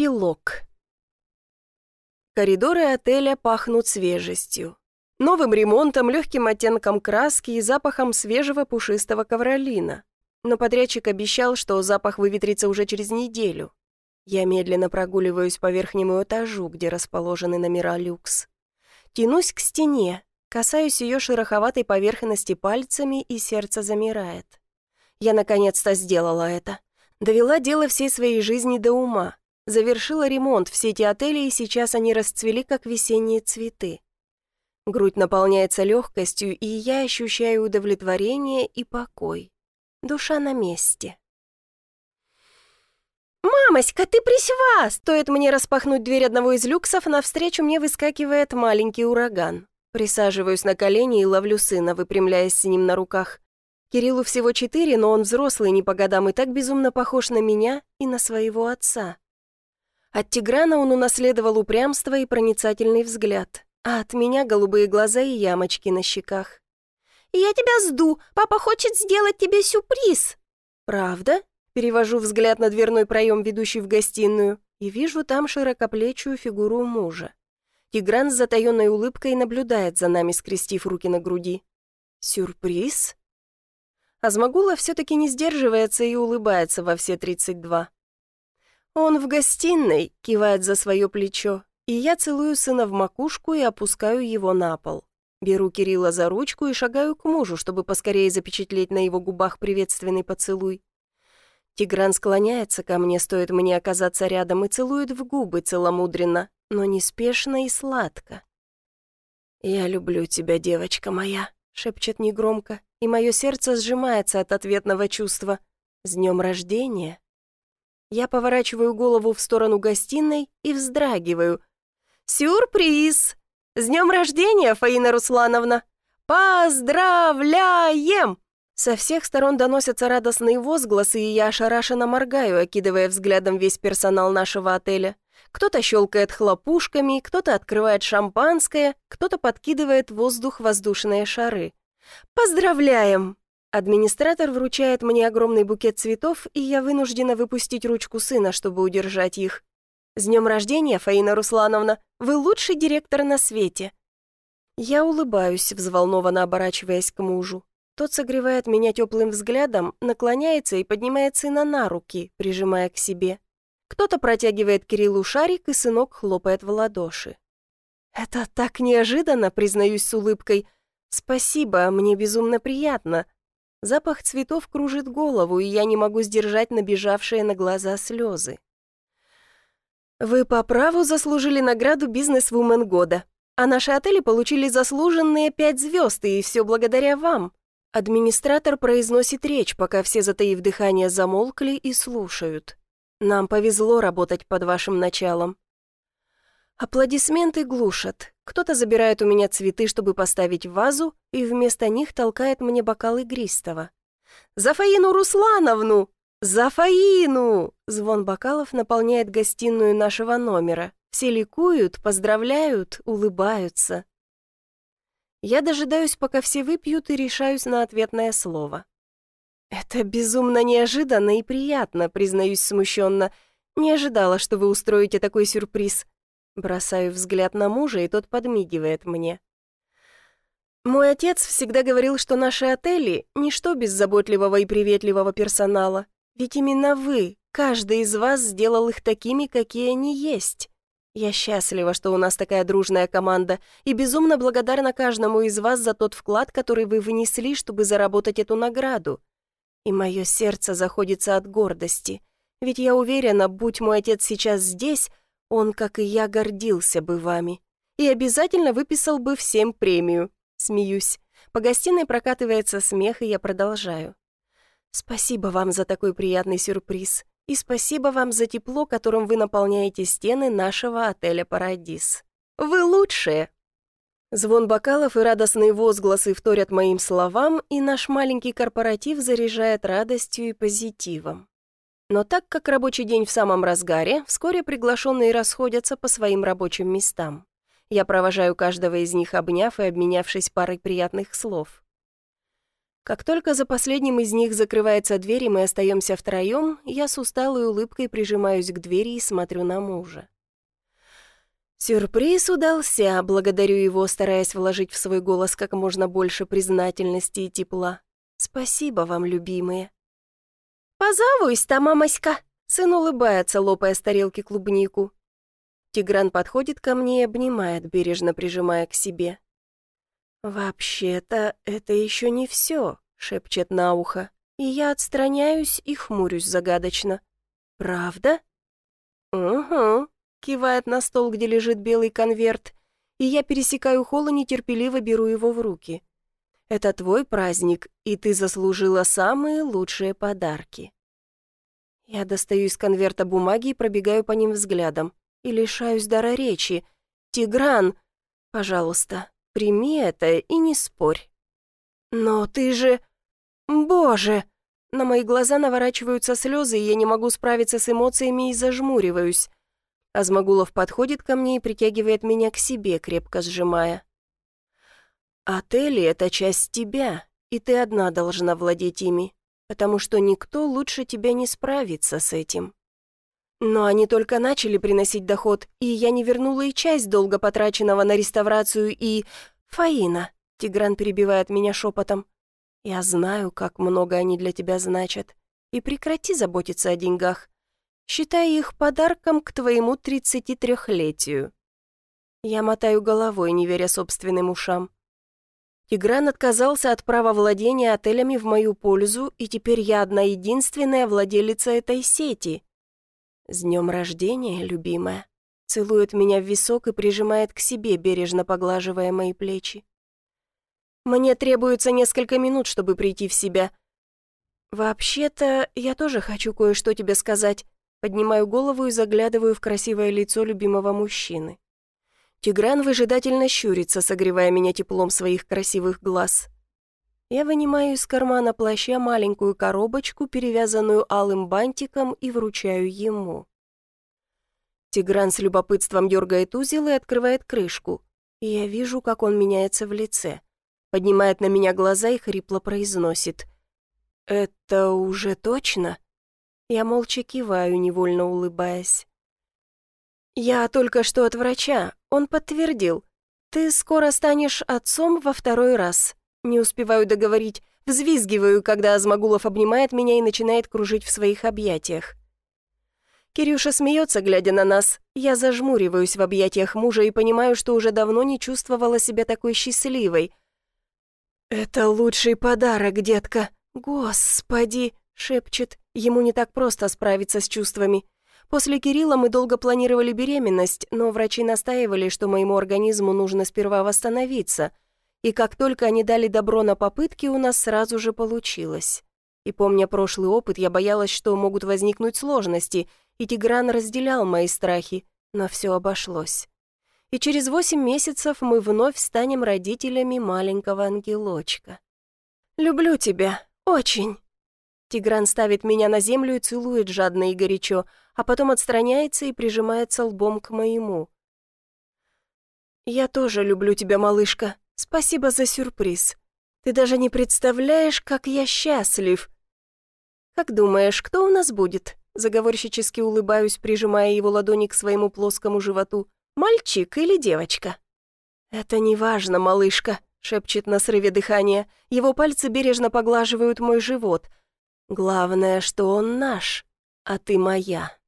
Эпилог. Коридоры отеля пахнут свежестью. Новым ремонтом, легким оттенком краски и запахом свежего пушистого ковролина. Но подрядчик обещал, что запах выветрится уже через неделю. Я медленно прогуливаюсь по верхнему этажу, где расположены номера люкс. Тянусь к стене, касаюсь ее шероховатой поверхности пальцами, и сердце замирает. Я наконец-то сделала это. Довела дело всей своей жизни до ума завершила ремонт в сети отелей, и сейчас они расцвели, как весенние цветы. Грудь наполняется легкостью, и я ощущаю удовлетворение и покой. Душа на месте. «Мамоська, ты присва!» Стоит мне распахнуть дверь одного из люксов, навстречу мне выскакивает маленький ураган. Присаживаюсь на колени и ловлю сына, выпрямляясь с ним на руках. Кириллу всего четыре, но он взрослый не по годам и так безумно похож на меня и на своего отца. От Тиграна он унаследовал упрямство и проницательный взгляд, а от меня голубые глаза и ямочки на щеках. «Я тебя сду, папа хочет сделать тебе сюрприз!» «Правда?» Перевожу взгляд на дверной проем, ведущий в гостиную, и вижу там широкоплечую фигуру мужа. Тигран с затаенной улыбкой наблюдает за нами, скрестив руки на груди. «Сюрприз?» Азмагула все-таки не сдерживается и улыбается во все тридцать два. «Он в гостиной», — кивает за свое плечо, и я целую сына в макушку и опускаю его на пол. Беру Кирилла за ручку и шагаю к мужу, чтобы поскорее запечатлеть на его губах приветственный поцелуй. Тигран склоняется ко мне, стоит мне оказаться рядом, и целует в губы целомудренно, но неспешно и сладко. «Я люблю тебя, девочка моя», — шепчет негромко, и мое сердце сжимается от ответного чувства. «С днем рождения!» Я поворачиваю голову в сторону гостиной и вздрагиваю. «Сюрприз! С днем рождения, Фаина Руслановна! Поздравляем!» Со всех сторон доносятся радостные возгласы, и я ошарашенно моргаю, окидывая взглядом весь персонал нашего отеля. Кто-то щелкает хлопушками, кто-то открывает шампанское, кто-то подкидывает в воздух воздушные шары. «Поздравляем! Администратор вручает мне огромный букет цветов, и я вынуждена выпустить ручку сына, чтобы удержать их. «С днем рождения, Фаина Руслановна! Вы лучший директор на свете!» Я улыбаюсь, взволнованно оборачиваясь к мужу. Тот согревает меня теплым взглядом, наклоняется и поднимает сына на руки, прижимая к себе. Кто-то протягивает Кириллу шарик, и сынок хлопает в ладоши. «Это так неожиданно», признаюсь с улыбкой. «Спасибо, мне безумно приятно», Запах цветов кружит голову, и я не могу сдержать набежавшие на глаза слезы. Вы по праву заслужили награду «Бизнес-вумен года», а наши отели получили заслуженные пять звезд, и все благодаря вам. Администратор произносит речь, пока все, затаив дыхание, замолкли и слушают. Нам повезло работать под вашим началом. Аплодисменты глушат. Кто-то забирает у меня цветы, чтобы поставить в вазу, и вместо них толкает мне бокал игристого. «За Фаину Руслановну! За Фаину!» Звон бокалов наполняет гостиную нашего номера. Все ликуют, поздравляют, улыбаются. Я дожидаюсь, пока все выпьют, и решаюсь на ответное слово. «Это безумно неожиданно и приятно», признаюсь смущенно. «Не ожидала, что вы устроите такой сюрприз. Бросаю взгляд на мужа, и тот подмигивает мне. Мой отец всегда говорил, что наши отели – ничто без заботливого и приветливого персонала. Ведь именно вы, каждый из вас сделал их такими, какие они есть. Я счастлива, что у нас такая дружная команда, и безумно благодарна каждому из вас за тот вклад, который вы внесли, чтобы заработать эту награду. И мое сердце заходится от гордости. Ведь я уверена, будь мой отец сейчас здесь, он, как и я, гордился бы вами. И обязательно выписал бы всем премию. Смеюсь. По гостиной прокатывается смех, и я продолжаю. Спасибо вам за такой приятный сюрприз. И спасибо вам за тепло, которым вы наполняете стены нашего отеля «Парадис». Вы лучшие! Звон бокалов и радостные возгласы вторят моим словам, и наш маленький корпоратив заряжает радостью и позитивом. Но так как рабочий день в самом разгаре, вскоре приглашенные расходятся по своим рабочим местам. Я провожаю каждого из них, обняв и обменявшись парой приятных слов. Как только за последним из них закрывается дверь, и мы остаемся втроем, я с усталой улыбкой прижимаюсь к двери и смотрю на мужа. Сюрприз удался, благодарю его, стараясь вложить в свой голос как можно больше признательности и тепла. Спасибо вам, любимые. «Позовусь-то, мамоська!» Сын улыбается, лопая с тарелки клубнику. Тигран подходит ко мне и обнимает, бережно прижимая к себе. «Вообще-то это еще не все», — шепчет на ухо, и я отстраняюсь и хмурюсь загадочно. «Правда?» «Угу», кивает на стол, где лежит белый конверт, и я пересекаю холл и нетерпеливо беру его в руки. Это твой праздник, и ты заслужила самые лучшие подарки. Я достаю из конверта бумаги и пробегаю по ним взглядом. И лишаюсь дара речи. «Тигран, пожалуйста, прими это и не спорь». «Но ты же... Боже!» На мои глаза наворачиваются слезы, и я не могу справиться с эмоциями и зажмуриваюсь. Азмагулов подходит ко мне и притягивает меня к себе, крепко сжимая. «Отели — это часть тебя, и ты одна должна владеть ими, потому что никто лучше тебя не справится с этим». Но они только начали приносить доход, и я не вернула и часть долго потраченного на реставрацию и... «Фаина», — Тигран перебивает меня шепотом, — «я знаю, как много они для тебя значат, и прекрати заботиться о деньгах считая их подарком к твоему 33-летию. Я мотаю головой, не веря собственным ушам. Тигран отказался от права владения отелями в мою пользу, и теперь я одна единственная владелица этой сети. С днем рождения, любимая. Целует меня в висок и прижимает к себе, бережно поглаживая мои плечи. Мне требуется несколько минут, чтобы прийти в себя. Вообще-то, я тоже хочу кое-что тебе сказать. Поднимаю голову и заглядываю в красивое лицо любимого мужчины. Тигран выжидательно щурится, согревая меня теплом своих красивых глаз. Я вынимаю из кармана плаща маленькую коробочку, перевязанную алым бантиком, и вручаю ему. Тигран с любопытством дергает узел и открывает крышку. И я вижу, как он меняется в лице. Поднимает на меня глаза и хрипло произносит. «Это уже точно?» Я молча киваю, невольно улыбаясь. «Я только что от врача. Он подтвердил. Ты скоро станешь отцом во второй раз». Не успеваю договорить, взвизгиваю, когда Азмагулов обнимает меня и начинает кружить в своих объятиях. Кирюша смеется, глядя на нас. Я зажмуриваюсь в объятиях мужа и понимаю, что уже давно не чувствовала себя такой счастливой. «Это лучший подарок, детка. Господи!» — шепчет. Ему не так просто справиться с чувствами. После Кирилла мы долго планировали беременность, но врачи настаивали, что моему организму нужно сперва восстановиться. И как только они дали добро на попытки, у нас сразу же получилось. И помня прошлый опыт, я боялась, что могут возникнуть сложности, и Тигран разделял мои страхи, но все обошлось. И через восемь месяцев мы вновь станем родителями маленького ангелочка. «Люблю тебя, очень!» Тигран ставит меня на землю и целует жадно и горячо, а потом отстраняется и прижимается лбом к моему. «Я тоже люблю тебя, малышка. Спасибо за сюрприз. Ты даже не представляешь, как я счастлив». «Как думаешь, кто у нас будет?» Заговорщически улыбаюсь, прижимая его ладони к своему плоскому животу. «Мальчик или девочка?» «Это не важно, малышка», — шепчет на срыве дыхания. Его пальцы бережно поглаживают мой живот — Главное, что он наш, а ты моя.